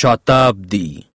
شتابدي